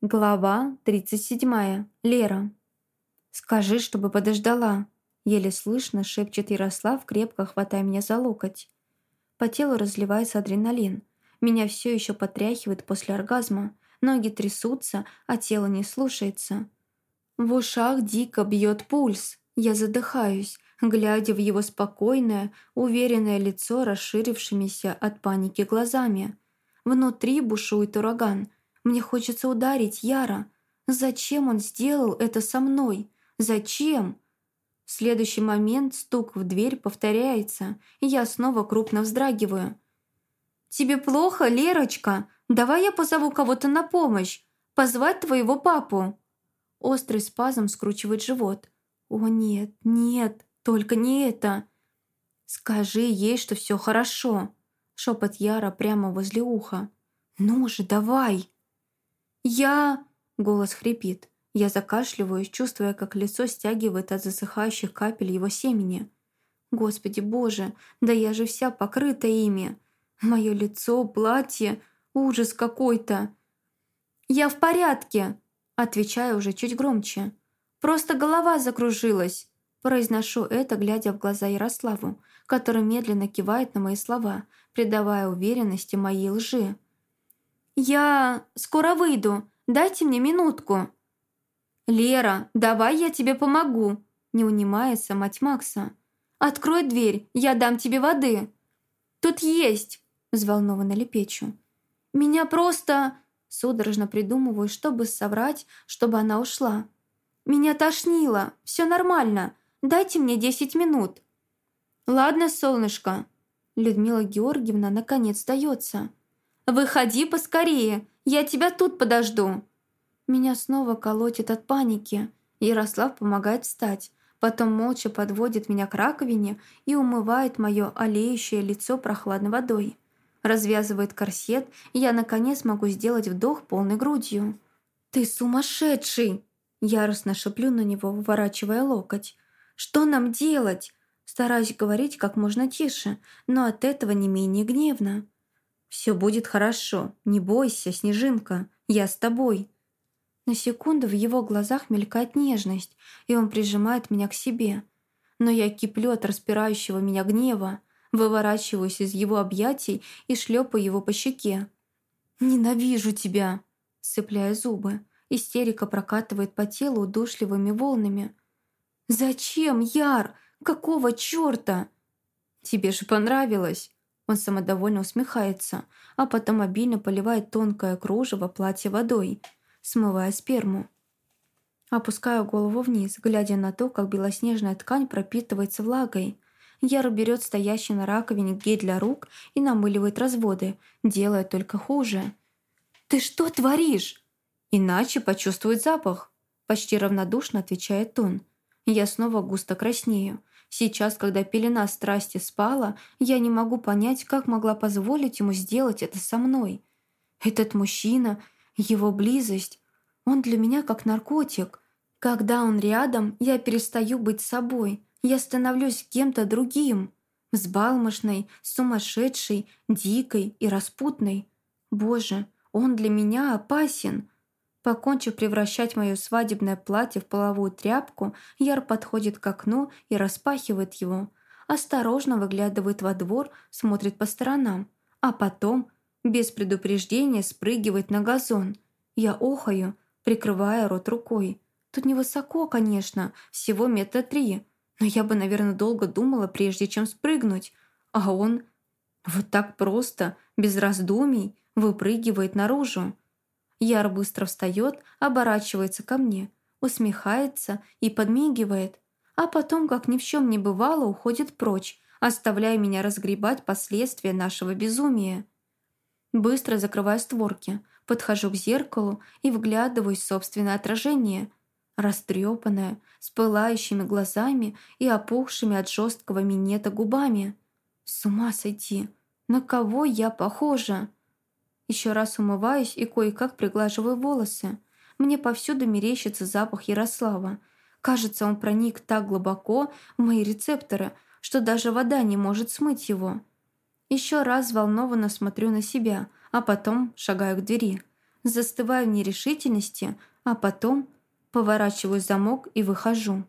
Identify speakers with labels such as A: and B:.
A: Глава 37. Лера. «Скажи, чтобы подождала», — еле слышно шепчет Ярослав, крепко хватая меня за локоть. По телу разливается адреналин. Меня все еще потряхивает после оргазма. Ноги трясутся, а тело не слушается. В ушах дико бьет пульс. Я задыхаюсь, глядя в его спокойное, уверенное лицо расширившимися от паники глазами. Внутри бушует ураган — мне хочется ударить Яра. Зачем он сделал это со мной? Зачем? В следующий момент стук в дверь повторяется, и я снова крупно вздрагиваю. «Тебе плохо, Лерочка? Давай я позову кого-то на помощь. Позвать твоего папу». Острый спазм скручивает живот. «О нет, нет, только не это!» «Скажи ей, что все хорошо!» Шепот Яра прямо возле уха. «Ну же, давай!» «Я...» — голос хрипит. Я закашливаюсь, чувствуя, как лицо стягивает от засыхающих капель его семени. Господи боже, да я же вся покрыта ими. Мое лицо, платье, ужас какой-то. «Я в порядке!» — отвечаю уже чуть громче. «Просто голова закружилась!» Произношу это, глядя в глаза Ярославу, который медленно кивает на мои слова, придавая уверенности моей лжи. «Я скоро выйду. Дайте мне минутку». «Лера, давай я тебе помогу», — не унимается мать Макса. «Открой дверь, я дам тебе воды». «Тут есть», — взволнованно лепечу. «Меня просто...» — судорожно придумываю, чтобы соврать, чтобы она ушла. «Меня тошнило, все нормально. Дайте мне десять минут». «Ладно, солнышко». Людмила Георгиевна наконец сдается. «Выходи поскорее, я тебя тут подожду». Меня снова колотит от паники. Ярослав помогает встать, потом молча подводит меня к раковине и умывает мое олеющее лицо прохладной водой. Развязывает корсет, и я наконец могу сделать вдох полной грудью. «Ты сумасшедший!» Яростно шеплю на него, выворачивая локоть. «Что нам делать?» Стараюсь говорить как можно тише, но от этого не менее гневно. «Все будет хорошо. Не бойся, Снежинка. Я с тобой». На секунду в его глазах мелькает нежность, и он прижимает меня к себе. Но я киплю от распирающего меня гнева, выворачиваюсь из его объятий и шлепаю его по щеке. «Ненавижу тебя!» Сцепляя зубы. Истерика прокатывает по телу удушливыми волнами. «Зачем, Яр? Какого чёрта?» «Тебе же понравилось!» Он самодовольно усмехается, а потом обильно поливает тонкое кружево платья водой, смывая сперму. Опускаю голову вниз, глядя на то, как белоснежная ткань пропитывается влагой. Яр берет стоящий на раковине гель для рук и намыливает разводы, делая только хуже. «Ты что творишь?» «Иначе почувствует запах», — почти равнодушно отвечает он. Я снова густо краснею. Сейчас, когда пелена страсти спала, я не могу понять, как могла позволить ему сделать это со мной. Этот мужчина, его близость, он для меня как наркотик. Когда он рядом, я перестаю быть собой, я становлюсь кем-то другим. Взбалмошной, сумасшедшей, дикой и распутной. Боже, он для меня опасен. Покончив превращать мое свадебное платье в половую тряпку, Яр подходит к окну и распахивает его. Осторожно выглядывает во двор, смотрит по сторонам. А потом, без предупреждения, спрыгивает на газон. Я охаю, прикрывая рот рукой. Тут невысоко, конечно, всего метра три. Но я бы, наверное, долго думала, прежде чем спрыгнуть. А он вот так просто, без раздумий, выпрыгивает наружу. Яр быстро встает, оборачивается ко мне, усмехается и подмигивает, а потом, как ни в чем не бывало, уходит прочь, оставляя меня разгребать последствия нашего безумия. Быстро закрываю створки, подхожу к зеркалу и вглядываюсь в собственное отражение. Растрепанное, с пылающими глазами и опухшими от жесткого минета губами. С ума сойти! На кого я похожа? Еще раз умываюсь и кое-как приглаживаю волосы. Мне повсюду мерещится запах Ярослава. Кажется, он проник так глубоко в мои рецепторы, что даже вода не может смыть его. Еще раз взволнованно смотрю на себя, а потом шагаю к двери. Застываю в нерешительности, а потом поворачиваю замок и выхожу.